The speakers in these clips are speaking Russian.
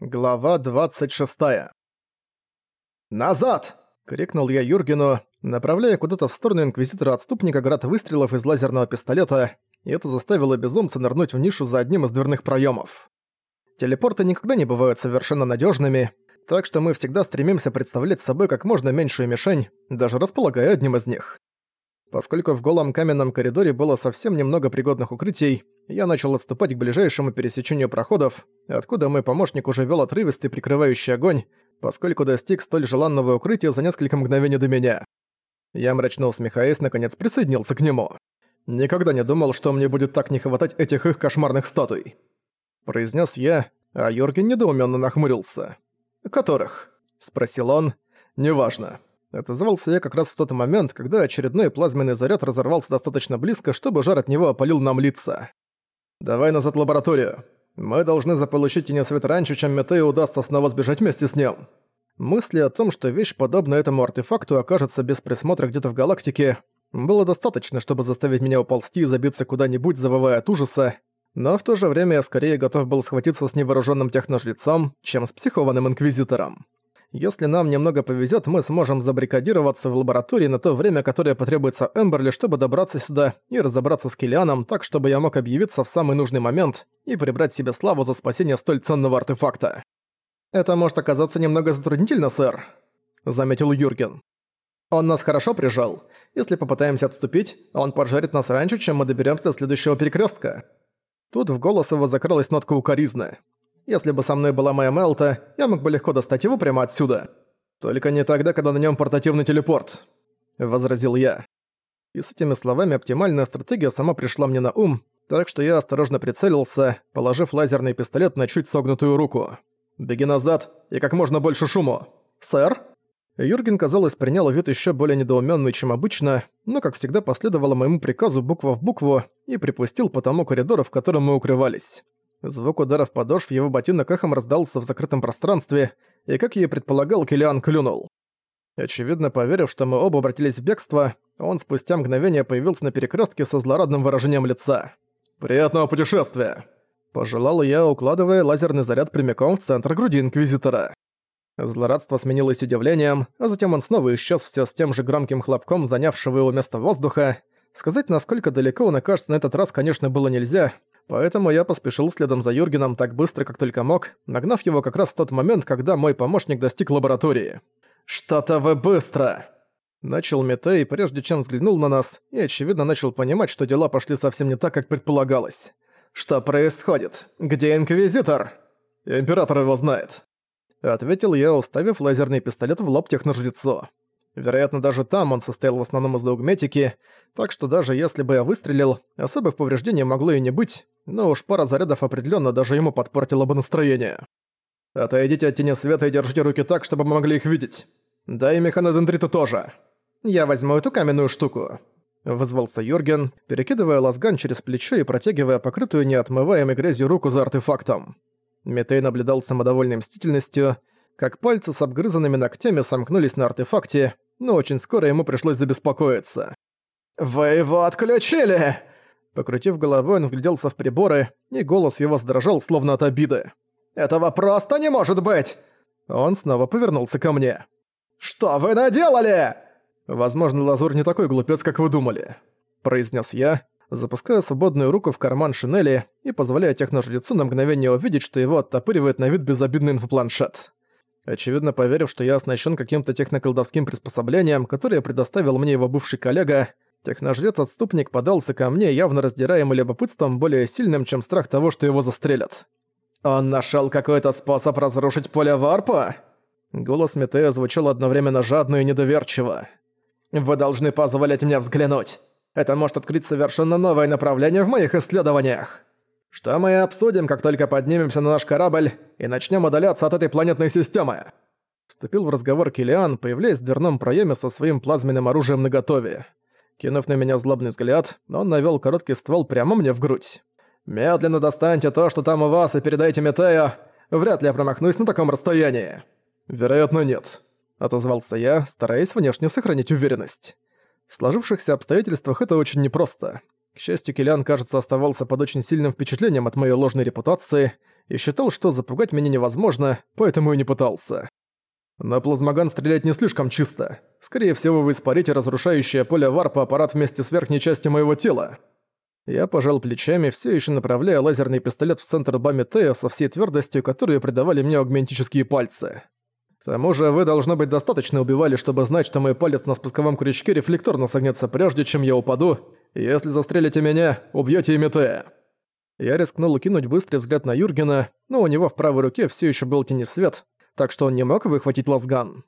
Глава 26. «Назад!» — крикнул я Юргену, направляя куда-то в сторону Инквизитора-отступника град выстрелов из лазерного пистолета, и это заставило безумца нырнуть в нишу за одним из дверных проемов. Телепорты никогда не бывают совершенно надежными, так что мы всегда стремимся представлять собой как можно меньшую мишень, даже располагая одним из них. Поскольку в голом каменном коридоре было совсем немного пригодных укрытий, я начал отступать к ближайшему пересечению проходов, откуда мой помощник уже вел отрывистый прикрывающий огонь, поскольку достиг столь желанного укрытия за несколько мгновений до меня. Я мрачно усмехаясь, наконец присоединился к нему. «Никогда не думал, что мне будет так не хватать этих их кошмарных статуй», произнес я, а Йорген недоуменно нахмурился. «Которых?» – спросил он. «Неважно. Отозвался я как раз в тот момент, когда очередной плазменный заряд разорвался достаточно близко, чтобы жар от него опалил нам лица. «Давай назад в лабораторию. Мы должны заполучить тенесвет раньше, чем Метею удастся снова сбежать вместе с ним». Мысли о том, что вещь, подобная этому артефакту, окажется без присмотра где-то в галактике, было достаточно, чтобы заставить меня уползти и забиться куда-нибудь, завывая от ужаса, но в то же время я скорее готов был схватиться с невооруженным техножрецом, чем с психованным инквизитором. Если нам немного повезет, мы сможем забрикадироваться в лаборатории на то время, которое потребуется Эмберли, чтобы добраться сюда и разобраться с Киллианом, так чтобы я мог объявиться в самый нужный момент и прибрать себе славу за спасение столь ценного артефакта. «Это может оказаться немного затруднительно, сэр», — заметил Юрген. «Он нас хорошо прижал. Если попытаемся отступить, он поджарит нас раньше, чем мы доберемся до следующего перекрестка. Тут в голос его закралась нотка укоризны. Если бы со мной была моя Мелта, я мог бы легко достать его прямо отсюда. Только не тогда, когда на нем портативный телепорт», — возразил я. И с этими словами оптимальная стратегия сама пришла мне на ум, так что я осторожно прицелился, положив лазерный пистолет на чуть согнутую руку. «Беги назад и как можно больше шуму!» «Сэр?» Юрген, казалось, принял вид еще более недоуменный, чем обычно, но, как всегда, последовало моему приказу буква в букву и припустил по тому коридору, в котором мы укрывались. Звук ударов подошв его ботинок эхом раздался в закрытом пространстве, и, как я и предполагал, Киллиан клюнул. Очевидно, поверив, что мы оба обратились в бегство, он спустя мгновение появился на перекрестке со злорадным выражением лица. «Приятного путешествия!» Пожелал я, укладывая лазерный заряд прямиком в центр груди Инквизитора. Злорадство сменилось удивлением, а затем он снова исчез все с тем же громким хлопком, занявшего его место воздуха. Сказать, насколько далеко он окажется на этот раз, конечно, было нельзя, Поэтому я поспешил следом за Юргеном так быстро, как только мог, нагнав его как раз в тот момент, когда мой помощник достиг лаборатории. «Что-то вы быстро!» Начал Метей, прежде чем взглянул на нас, и, очевидно, начал понимать, что дела пошли совсем не так, как предполагалось. «Что происходит? Где Инквизитор?» «Император его знает», — ответил я, уставив лазерный пистолет в лоб техножрецу. Вероятно, даже там он состоял в основном из аугметики, так что даже если бы я выстрелил, особых повреждений могло и не быть, но уж пара зарядов определенно даже ему подпортила бы настроение. «Отойдите от тени света и держите руки так, чтобы мы могли их видеть. Да и механодендриту тоже. Я возьму эту каменную штуку», — вызвался Юрген, перекидывая лазган через плечо и протягивая покрытую неотмываемой грязью руку за артефактом. Метей наблюдал самодовольной мстительностью, как пальцы с обгрызанными ногтями сомкнулись на артефакте, но очень скоро ему пришлось забеспокоиться. «Вы его отключили!» Покрутив головой, он вгляделся в приборы, и голос его сдрожал, словно от обиды. «Этого просто не может быть!» Он снова повернулся ко мне. «Что вы наделали?» «Возможно, Лазур не такой глупец, как вы думали», — произнес я, запуская свободную руку в карман шинели и позволяя техножрецу на мгновение увидеть, что его оттопыривает на вид безобидный инфопланшет. Очевидно, поверив, что я оснащен каким-то техноколдовским приспособлением, которое предоставил мне его бывший коллега, техножрец-отступник подался ко мне, явно раздираемый любопытством, более сильным, чем страх того, что его застрелят. «Он нашел какой-то способ разрушить поле варпа?» Голос Метея звучал одновременно жадно и недоверчиво. «Вы должны позволять мне взглянуть. Это может открыть совершенно новое направление в моих исследованиях» что мы обсудим, как только поднимемся на наш корабль и начнем удаляться от этой планетной системы». Вступил в разговор Килиан, появляясь в дверном проеме со своим плазменным оружием наготове. Кинув на меня злобный взгляд, он навел короткий ствол прямо мне в грудь. «Медленно достаньте то, что там у вас, и передайте Метею. Вряд ли я промахнусь на таком расстоянии». «Вероятно, нет», — отозвался я, стараясь внешне сохранить уверенность. В сложившихся обстоятельствах это очень непросто. К счастью, Киллиан, кажется, оставался под очень сильным впечатлением от моей ложной репутации и считал, что запугать меня невозможно, поэтому и не пытался. На плазмоган стрелять не слишком чисто. Скорее всего, вы испарите разрушающее поле варпа аппарат вместе с верхней частью моего тела. Я пожал плечами, все еще направляя лазерный пистолет в центр Бамитея со всей твердостью, которую придавали мне аугментические пальцы. К тому же вы, должно быть, достаточно убивали, чтобы знать, что мой палец на спусковом крючке рефлекторно согнется прежде, чем я упаду, если застрелите меня, убьете и Метея. Я рискнул кинуть быстрый взгляд на Юргена, но у него в правой руке все еще был тенесвет, так что он не мог выхватить лазган.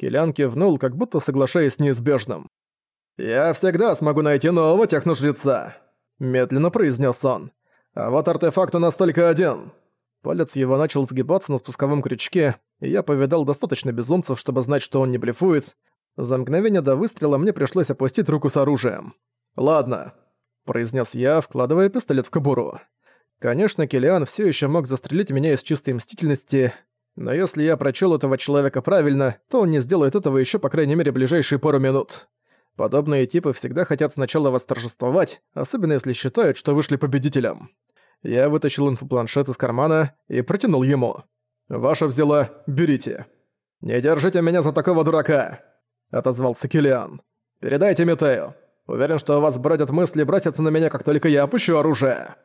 Килиан кивнул, как будто соглашаясь с неизбежным. «Я всегда смогу найти нового техножреца», Медленно произнес он. «А вот артефакт у нас только один». Палец его начал сгибаться на спусковом крючке, и я повидал достаточно безумцев, чтобы знать, что он не блефует. За мгновение до выстрела мне пришлось опустить руку с оружием. «Ладно», — произнес я, вкладывая пистолет в кобуру. Конечно, Килиан все еще мог застрелить меня из чистой мстительности, но если я прочел этого человека правильно, то он не сделает этого еще по крайней мере ближайшие пару минут. Подобные типы всегда хотят сначала восторжествовать, особенно если считают, что вышли победителем. Я вытащил инфопланшет из кармана и протянул ему. «Ваша взяла, берите». «Не держите меня за такого дурака», — отозвался Килиан. «Передайте Метею. Уверен, что у вас бродят мысли броситься на меня, как только я опущу оружие».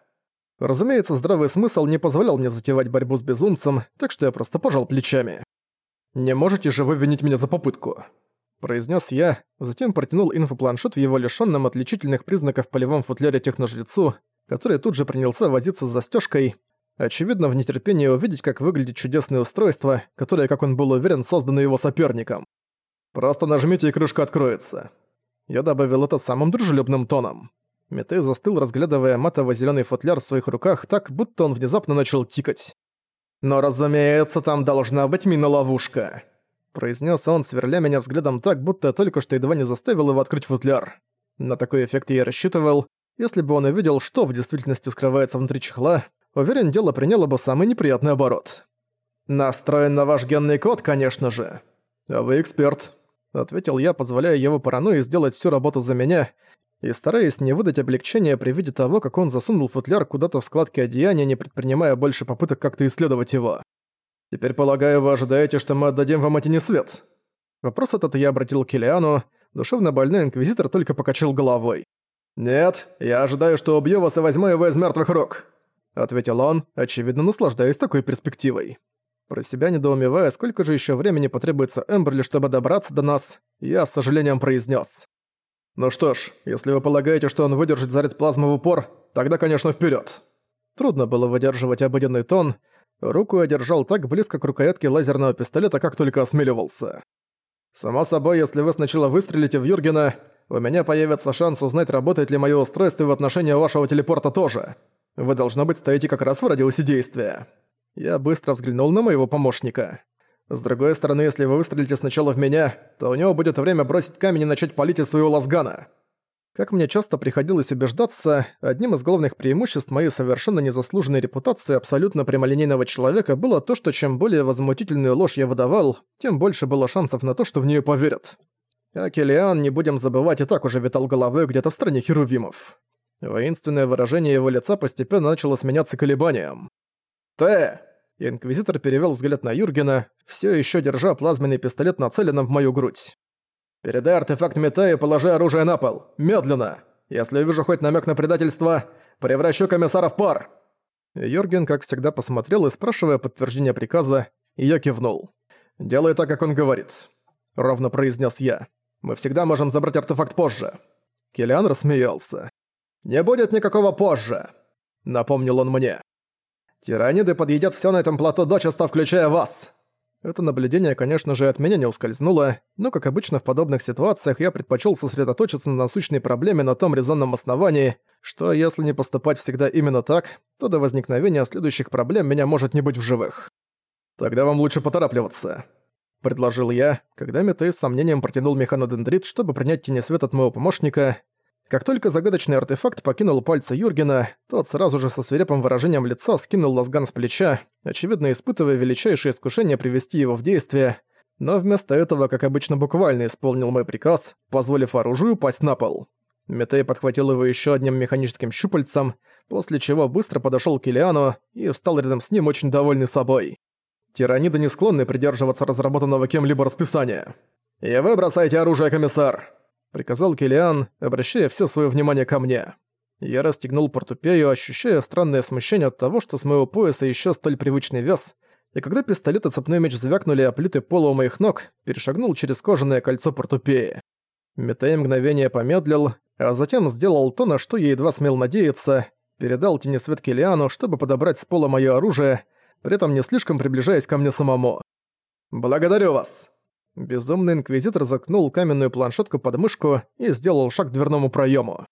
Разумеется, здравый смысл не позволял мне затевать борьбу с безумцем, так что я просто пожал плечами. «Не можете же вы винить меня за попытку?» произнес я, затем протянул инфопланшет в его лишённом отличительных признаков полевом футляре техножрецу, который тут же принялся возиться с застежкой, очевидно в нетерпении увидеть, как выглядит чудесное устройство, которое, как он был уверен, создано его соперником. «Просто нажмите, и крышка откроется». Я добавил это самым дружелюбным тоном. Метей застыл, разглядывая матово зеленый футляр в своих руках так, будто он внезапно начал тикать. «Но, разумеется, там должна быть мина-ловушка» произнес он, сверля меня взглядом так, будто только что едва не заставил его открыть футляр. На такой эффект я рассчитывал. Если бы он увидел, что в действительности скрывается внутри чехла, уверен, дело приняло бы самый неприятный оборот. «Настроен на ваш генный код, конечно же». «А вы эксперт», — ответил я, позволяя его паранойи сделать всю работу за меня, и стараясь не выдать облегчения при виде того, как он засунул футляр куда-то в складки одеяния, не предпринимая больше попыток как-то исследовать его. Теперь, полагаю, вы ожидаете, что мы отдадим вам эти свет?» Вопрос этот я обратил к Килиану, душевно больной инквизитор только покачал головой. «Нет, я ожидаю, что убью вас и возьму его из мертвых рук», — ответил он, очевидно наслаждаясь такой перспективой. Про себя недоумевая, сколько же еще времени потребуется Эмберли, чтобы добраться до нас, я с сожалением произнес: «Ну что ж, если вы полагаете, что он выдержит заряд плазмы в упор, тогда, конечно, вперед. Трудно было выдерживать обыденный тон, Руку я держал так близко к рукоятке лазерного пистолета, как только осмеливался. «Само собой, если вы сначала выстрелите в Юргена, у меня появится шанс узнать, работает ли моё устройство в отношении вашего телепорта тоже. Вы, должно быть, стоите как раз в радиусе действия». Я быстро взглянул на моего помощника. С другой стороны, если вы выстрелите сначала в меня, то у него будет время бросить камень и начать палить из своего лазгана. Как мне часто приходилось убеждаться, одним из главных преимуществ моей совершенно незаслуженной репутации абсолютно прямолинейного человека было то, что чем более возмутительную ложь я выдавал, тем больше было шансов на то, что в нее поверят. А Келлиан, не будем забывать, и так уже витал головой где-то в стране херувимов. Воинственное выражение его лица постепенно начало сменяться колебанием. «Ты!» Инквизитор перевел взгляд на Юргена, все еще держа плазменный пистолет нацеленным в мою грудь. «Передай артефакт мета и положи оружие на пол. Медленно! Если увижу хоть намек на предательство, превращу комиссара в пар!» Йорген, как всегда, посмотрел и, спрашивая подтверждение приказа, и я кивнул. «Делай так, как он говорит», — ровно произнес я. «Мы всегда можем забрать артефакт позже». Киллиан рассмеялся. «Не будет никакого позже», — напомнил он мне. «Тираниды подъедят все на этом плато дочисто, включая вас. Это наблюдение, конечно же, от меня не ускользнуло, но, как обычно в подобных ситуациях, я предпочел сосредоточиться на насущной проблеме на том резонном основании, что если не поступать всегда именно так, то до возникновения следующих проблем меня может не быть в живых. «Тогда вам лучше поторапливаться», — предложил я, когда Метей с сомнением протянул механодендрит, чтобы принять тенесвет от моего помощника, как только загадочный артефакт покинул пальцы Юргена, тот сразу же со свирепым выражением лица скинул лазган с плеча, очевидно испытывая величайшее искушение привести его в действие, но вместо этого, как обычно, буквально исполнил мой приказ, позволив оружию упасть на пол. Метей подхватил его еще одним механическим щупальцем, после чего быстро подошёл к Килиану и встал рядом с ним очень довольный собой. Тираниды не склонны придерживаться разработанного кем-либо расписания. «И вы бросайте оружие, комиссар!» — приказал Килиан, обращая всё своё внимание ко мне. Я расстегнул портупею, ощущая странное смущение от того, что с моего пояса ещё столь привычный вес, и когда пистолет и цепной меч звякнули о плиты пола у моих ног, перешагнул через кожаное кольцо портупеи. Метей мгновение помедлил, а затем сделал то, на что я едва смел надеяться, передал тенесвет Килиану, чтобы подобрать с пола моё оружие, при этом не слишком приближаясь ко мне самому. «Благодарю вас!» Безумный инквизитор заткнул каменную планшетку под мышку и сделал шаг к дверному проему.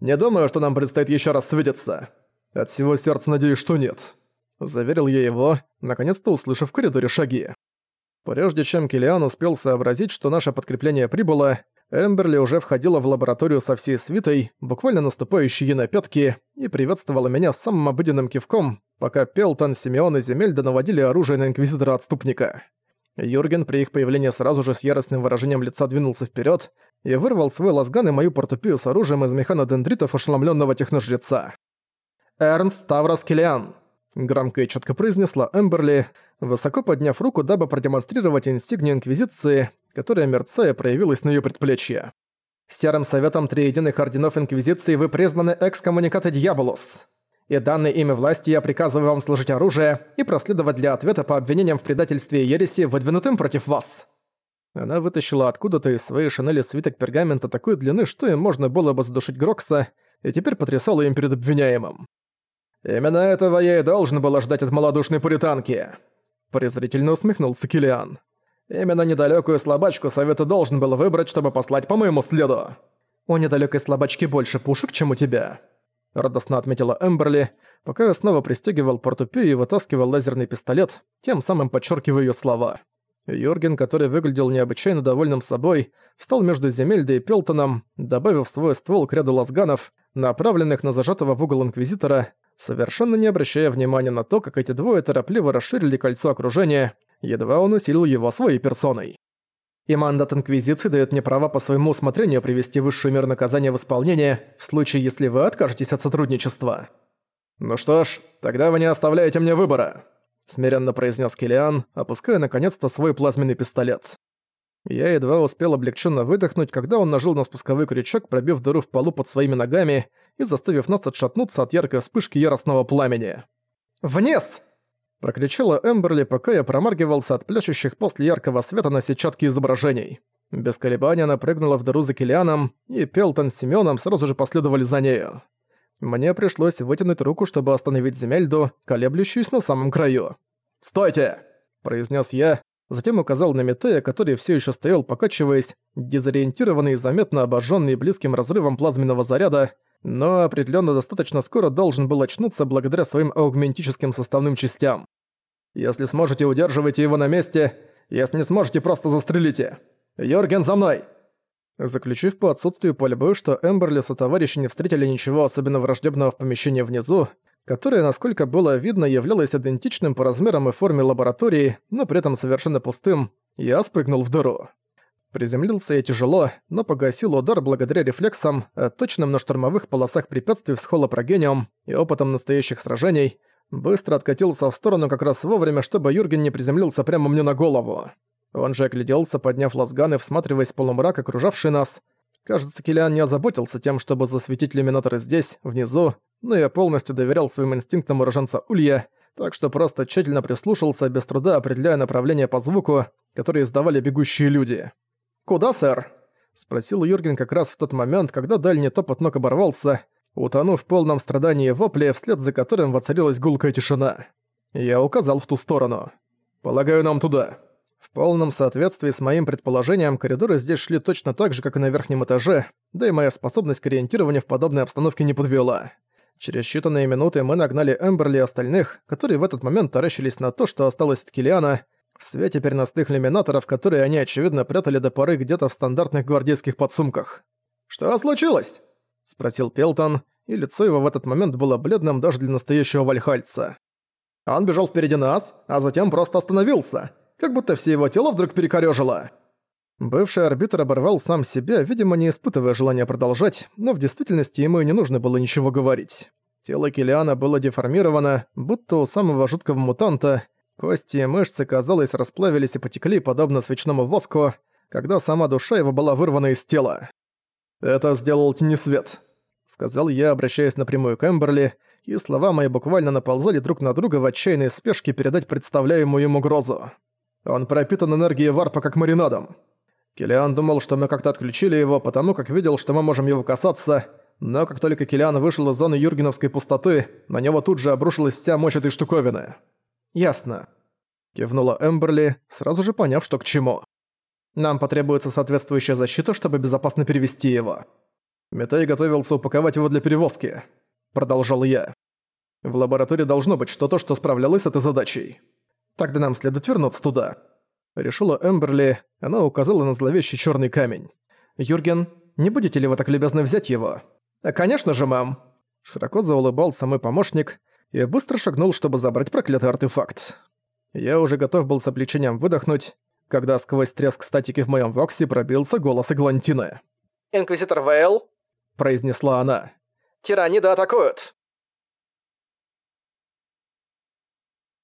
«Не думаю, что нам предстоит еще раз свидеться. От всего сердца надеюсь, что нет». Заверил я его, наконец-то услышав в коридоре шаги. Прежде чем Килиан успел сообразить, что наше подкрепление прибыло, Эмберли уже входила в лабораторию со всей свитой, буквально наступающей ей на пятки, и приветствовала меня самым обыденным кивком, пока Пелтон, Симеон и Земельда наводили оружие на Инквизитора-отступника. Юрген при их появлении сразу же с яростным выражением лица двинулся вперед и вырвал свой лазган и мою портупию с оружием из механодендритов ошеломленного техножреца. «Эрнст Ставрос Киллиан!» — громко и четко произнесла Эмберли, высоко подняв руку, дабы продемонстрировать инсигнию Инквизиции, которая, мерцая, проявилась на ее предплечье. «Серым советом Триединых Орденов Инквизиции вы признаны экскоммуниката Дьяволус. И данной ими власти я приказываю вам сложить оружие и проследовать для ответа по обвинениям в предательстве и ереси, выдвинутым против вас». Она вытащила откуда-то из своей шинели свиток пергамента такой длины, что им можно было бы задушить Грокса, и теперь потрясала им перед обвиняемым. «Именно этого я и должен был ждать от малодушной пуританки», — презрительно усмехнулся Килиан. Именно недалекую слабачку совета должен был выбрать, чтобы послать по моему следу. У недалекой слабачки больше пушек, чем у тебя. Радостно отметила Эмберли, пока я снова пристегивал портупею и вытаскивал лазерный пистолет, тем самым подчеркивая ее слова. Йорген, который выглядел необычайно довольным собой, встал между Земельдой и Пелтоном, добавив свой ствол к ряду лазганов, направленных на зажатого в угол Инквизитора, совершенно не обращая внимания на то, как эти двое торопливо расширили кольцо окружения, едва он усилил его своей персоной. И мандат Инквизиции дает мне право по своему усмотрению привести высшую меру наказания в исполнение, в случае, если вы откажетесь от сотрудничества. «Ну что ж, тогда вы не оставляете мне выбора», — смиренно произнес Килиан, опуская наконец-то свой плазменный пистолет. Я едва успел облегченно выдохнуть, когда он нажал на спусковой крючок, пробив дыру в полу под своими ногами и заставив нас отшатнуться от яркой вспышки яростного пламени. «Вниз!» Прокричала Эмберли, пока я промаргивался от пляшущих после яркого света на сетчатке изображений. Без колебания она прыгнула в дыру за Киллианом, и Пелтон с Семёном сразу же последовали за нею. Мне пришлось вытянуть руку, чтобы остановить Земельду, колеблющуюся на самом краю. «Стойте!» – произнес я, затем указал на Метея, который все еще стоял, покачиваясь, дезориентированный и заметно обожженный близким разрывом плазменного заряда, но определенно достаточно скоро должен был очнуться благодаря своим аугментическим составным частям. Если сможете, удерживайте его на месте. Если не сможете, просто застрелите. Йорген, за мной!» Заключив по отсутствию пальбы, что Эмберли со товарищи не встретили ничего особенно враждебного в помещении внизу, которое, насколько было видно, являлось идентичным по размерам и форме лаборатории, но при этом совершенно пустым, я спрыгнул в дыру. Приземлился я тяжело, но погасил удар благодаря рефлексам, точным на штурмовых полосах препятствий с холопрогением и опытом настоящих сражений, быстро откатился в сторону как раз вовремя, чтобы Юрген не приземлился прямо мне на голову. Он же огляделся, подняв лазган и всматриваясь в полумрак, окружавший нас. Кажется, Киллиан не озаботился тем, чтобы засветить иллюминаторы здесь, внизу, но я полностью доверял своим инстинктам уроженца Улья, так что просто тщательно прислушался, без труда определяя направление по звуку, который издавали бегущие люди. «Куда, сэр?» — спросил Юрген как раз в тот момент, когда дальний топот ног оборвался, утонув в полном страдании вопля, вслед за которым воцарилась гулкая тишина. Я указал в ту сторону. «Полагаю, нам туда». В полном соответствии с моим предположением, коридоры здесь шли точно так же, как и на верхнем этаже, да и моя способность к ориентированию в подобной обстановке не подвела. Через считанные минуты мы нагнали Эмберли и остальных, которые в этот момент таращились на то, что осталось от Килиана, в свете переносных иллюминаторов, которые они, очевидно, прятали до поры где-то в стандартных гвардейских подсумках. «Что случилось?» — спросил Пелтон, и лицо его в этот момент было бледным даже для настоящего вальхальца. Он бежал впереди нас, а затем просто остановился, как будто все его тело вдруг перекорёжило. Бывший арбитр оборвал сам себя, видимо, не испытывая желания продолжать, но в действительности ему и не нужно было ничего говорить. Тело Килиана было деформировано, будто у самого жуткого мутанта. Кости и мышцы, казалось, расплавились и потекли, подобно свечному воску, когда сама душа его была вырвана из тела. «Это сделал Тенесвет», — сказал я, обращаясь напрямую к Эмберли, и слова мои буквально наползали друг на друга в отчаянной спешке передать представляемую ему угрозу. Он пропитан энергией варпа как маринадом. Килиан думал, что мы как-то отключили его, потому как видел, что мы можем его касаться, но как только Килиан вышел из зоны Юргеновской пустоты, на него тут же обрушилась вся мощь этой штуковины. «Ясно», — кивнула Эмберли, сразу же поняв, что к чему. «Нам потребуется соответствующая защита, чтобы безопасно перевести его». Метей готовился упаковать его для перевозки. Продолжал я. В лаборатории должно быть что-то, что справлялось с этой задачей. Тогда нам следует вернуться туда. Решила Эмберли, она указала на зловещий черный камень. «Юрген, не будете ли вы так любезны взять его?» «Конечно же, мам!» Широко заулыбался мой помощник и быстро шагнул, чтобы забрать проклятый артефакт. Я уже готов был с облегчением выдохнуть, когда сквозь треск статики в моем воксе пробился голос Эглантины. «Инквизитор Вейл?» – произнесла она. «Тиранида атакуют!»